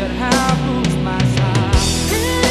that half moves my side.